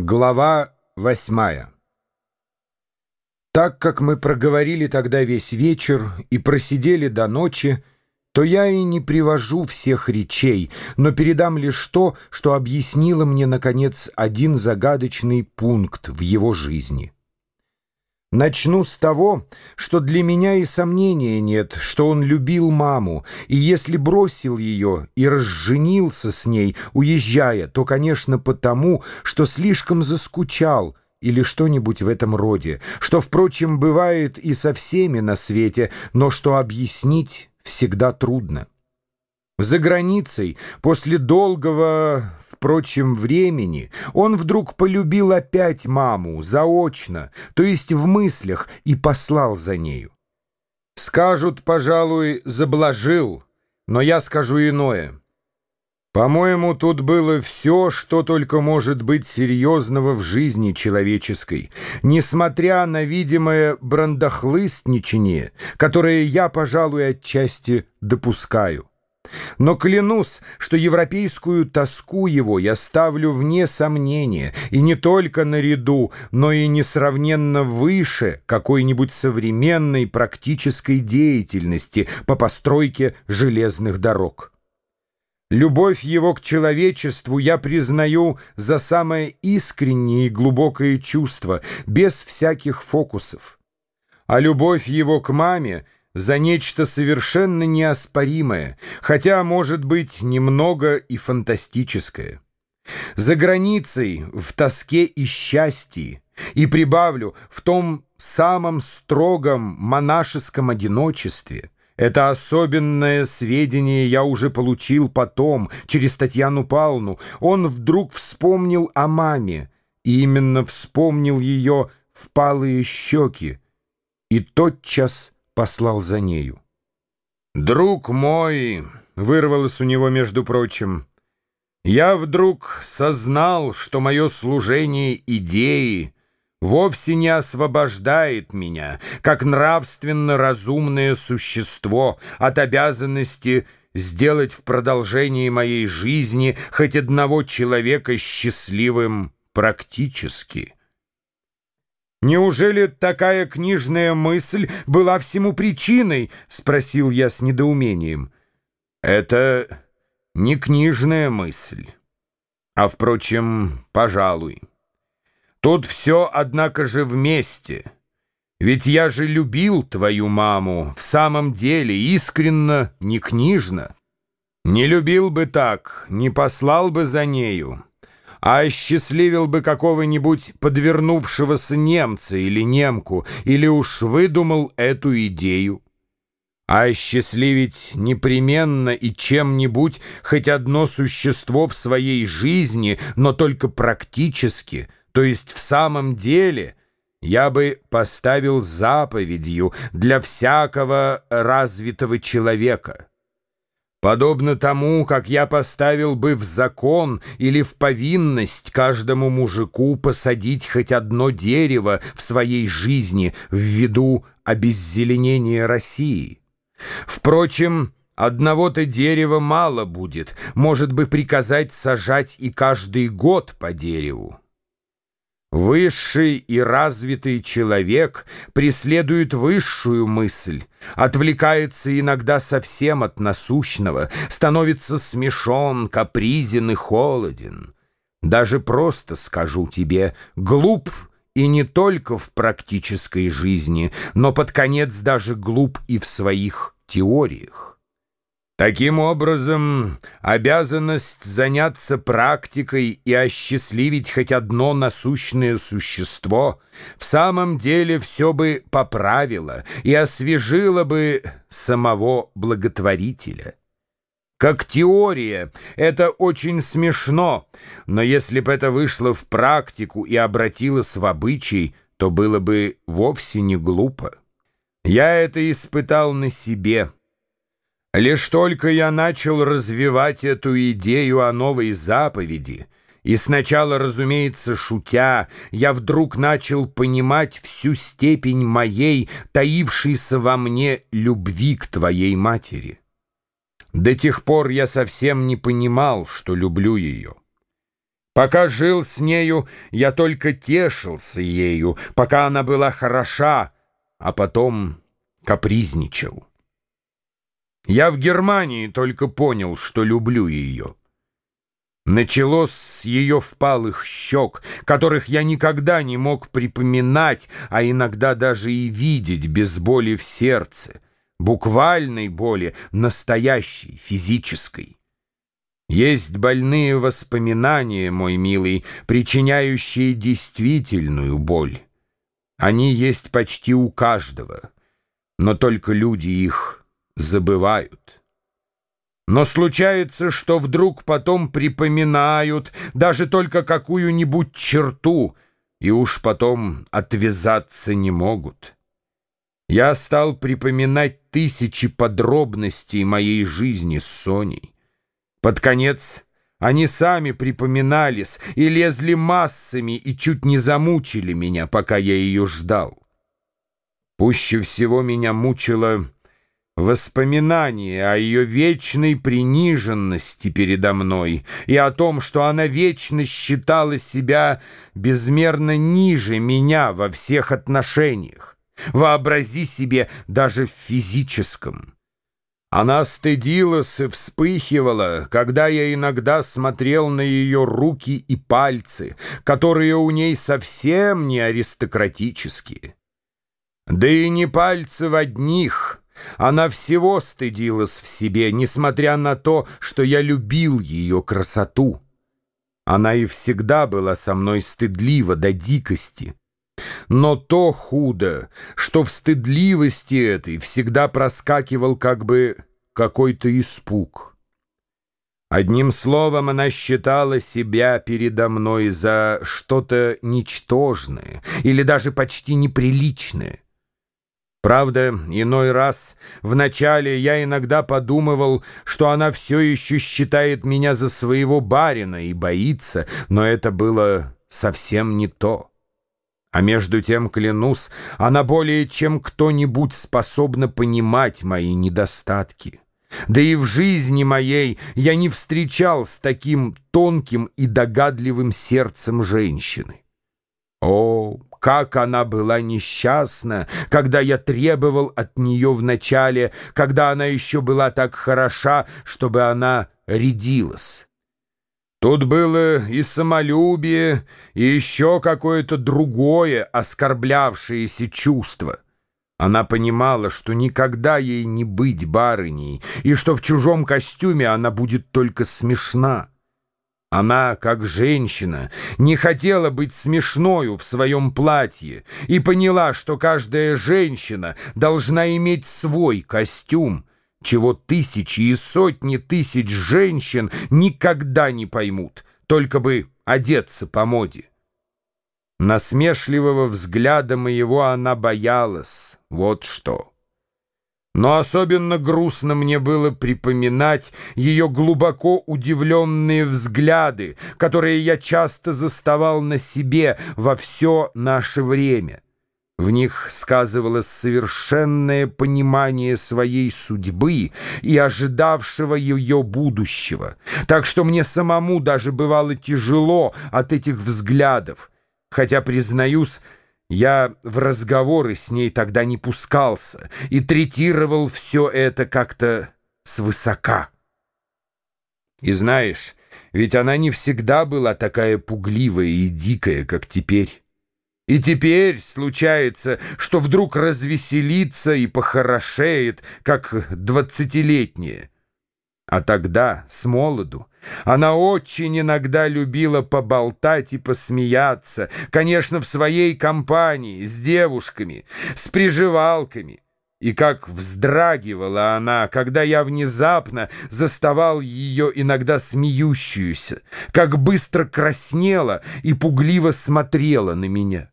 Глава восьмая Так как мы проговорили тогда весь вечер и просидели до ночи, то я и не привожу всех речей, но передам лишь то, что объяснило мне, наконец, один загадочный пункт в его жизни. Начну с того, что для меня и сомнения нет, что он любил маму, и если бросил ее и разженился с ней, уезжая, то, конечно, потому, что слишком заскучал или что-нибудь в этом роде, что, впрочем, бывает и со всеми на свете, но что объяснить всегда трудно. За границей, после долгого, впрочем, времени, он вдруг полюбил опять маму, заочно, то есть в мыслях, и послал за нею. Скажут, пожалуй, заблажил, но я скажу иное. По-моему, тут было все, что только может быть серьезного в жизни человеческой, несмотря на видимое брандохлыстничание, которое я, пожалуй, отчасти допускаю. Но клянусь, что европейскую тоску его я ставлю вне сомнения, и не только наряду, но и несравненно выше какой-нибудь современной практической деятельности по постройке железных дорог. Любовь его к человечеству я признаю за самое искреннее и глубокое чувство, без всяких фокусов. А любовь его к маме — за нечто совершенно неоспоримое, хотя, может быть, немного и фантастическое. За границей, в тоске и счастье, и прибавлю, в том самом строгом монашеском одиночестве. Это особенное сведение я уже получил потом, через Татьяну Павловну. Он вдруг вспомнил о маме, и именно вспомнил ее впалые щеки, и тотчас послал за нею. «Друг мой!» — вырвалось у него, между прочим. «Я вдруг сознал, что мое служение идеи вовсе не освобождает меня, как нравственно разумное существо, от обязанности сделать в продолжении моей жизни хоть одного человека счастливым практически». «Неужели такая книжная мысль была всему причиной?» — спросил я с недоумением. «Это не книжная мысль, а, впрочем, пожалуй. Тут все, однако же, вместе. Ведь я же любил твою маму в самом деле, искренно, не книжно. Не любил бы так, не послал бы за нею» а осчастливил бы какого-нибудь подвернувшегося немца или немку, или уж выдумал эту идею. А осчастливить непременно и чем-нибудь хоть одно существо в своей жизни, но только практически, то есть в самом деле, я бы поставил заповедью для всякого развитого человека». Подобно тому, как я поставил бы в закон или в повинность каждому мужику посадить хоть одно дерево в своей жизни в виду обеззеленения России. Впрочем, одного-то дерева мало будет, может бы приказать сажать и каждый год по дереву. Высший и развитый человек преследует высшую мысль, отвлекается иногда совсем от насущного, становится смешон, капризен и холоден. Даже просто скажу тебе, глуп и не только в практической жизни, но под конец даже глуп и в своих теориях. Таким образом, обязанность заняться практикой и осчастливить хоть одно насущное существо в самом деле все бы поправило и освежило бы самого благотворителя. Как теория, это очень смешно, но если бы это вышло в практику и обратилось в обычай, то было бы вовсе не глупо. Я это испытал на себе – Лишь только я начал развивать эту идею о новой заповеди, и сначала, разумеется, шутя, я вдруг начал понимать всю степень моей, таившейся во мне любви к твоей матери. До тех пор я совсем не понимал, что люблю ее. Пока жил с нею, я только тешился ею, пока она была хороша, а потом капризничал. Я в Германии только понял, что люблю ее. Началось с ее впалых щек, которых я никогда не мог припоминать, а иногда даже и видеть без боли в сердце, буквальной боли, настоящей, физической. Есть больные воспоминания, мой милый, причиняющие действительную боль. Они есть почти у каждого, но только люди их забывают. Но случается, что вдруг потом припоминают даже только какую-нибудь черту, и уж потом отвязаться не могут. Я стал припоминать тысячи подробностей моей жизни с Соней. Под конец они сами припоминались и лезли массами и чуть не замучили меня, пока я ее ждал. Пуще всего меня мучило воспоминание о ее вечной приниженности передо мной и о том, что она вечно считала себя безмерно ниже меня во всех отношениях. Вообрази себе даже в физическом. Она стыдилась и вспыхивала, когда я иногда смотрел на ее руки и пальцы, которые у ней совсем не аристократические. Да и не пальцы в одних. Она всего стыдилась в себе, несмотря на то, что я любил ее красоту. Она и всегда была со мной стыдлива до дикости. Но то худо, что в стыдливости этой всегда проскакивал как бы какой-то испуг. Одним словом, она считала себя передо мной за что-то ничтожное или даже почти неприличное. Правда, иной раз вначале я иногда подумывал, что она все еще считает меня за своего барина и боится, но это было совсем не то. А между тем, клянусь, она более чем кто-нибудь способна понимать мои недостатки. Да и в жизни моей я не встречал с таким тонким и догадливым сердцем женщины. О, как она была несчастна, когда я требовал от нее вначале, когда она еще была так хороша, чтобы она рядилась. Тут было и самолюбие, и еще какое-то другое оскорблявшееся чувство. Она понимала, что никогда ей не быть барыней, и что в чужом костюме она будет только смешна. Она, как женщина, не хотела быть смешною в своем платье и поняла, что каждая женщина должна иметь свой костюм, чего тысячи и сотни тысяч женщин никогда не поймут, только бы одеться по моде. Насмешливого взгляда моего она боялась, вот что. Но особенно грустно мне было припоминать ее глубоко удивленные взгляды, которые я часто заставал на себе во все наше время. В них сказывалось совершенное понимание своей судьбы и ожидавшего ее будущего, так что мне самому даже бывало тяжело от этих взглядов, хотя, признаюсь, я в разговоры с ней тогда не пускался и третировал все это как-то свысока. И знаешь, ведь она не всегда была такая пугливая и дикая, как теперь. И теперь случается, что вдруг развеселится и похорошеет, как двадцатилетняя. А тогда, с молоду, она очень иногда любила поболтать и посмеяться, конечно, в своей компании, с девушками, с приживалками. И как вздрагивала она, когда я внезапно заставал ее иногда смеющуюся, как быстро краснела и пугливо смотрела на меня.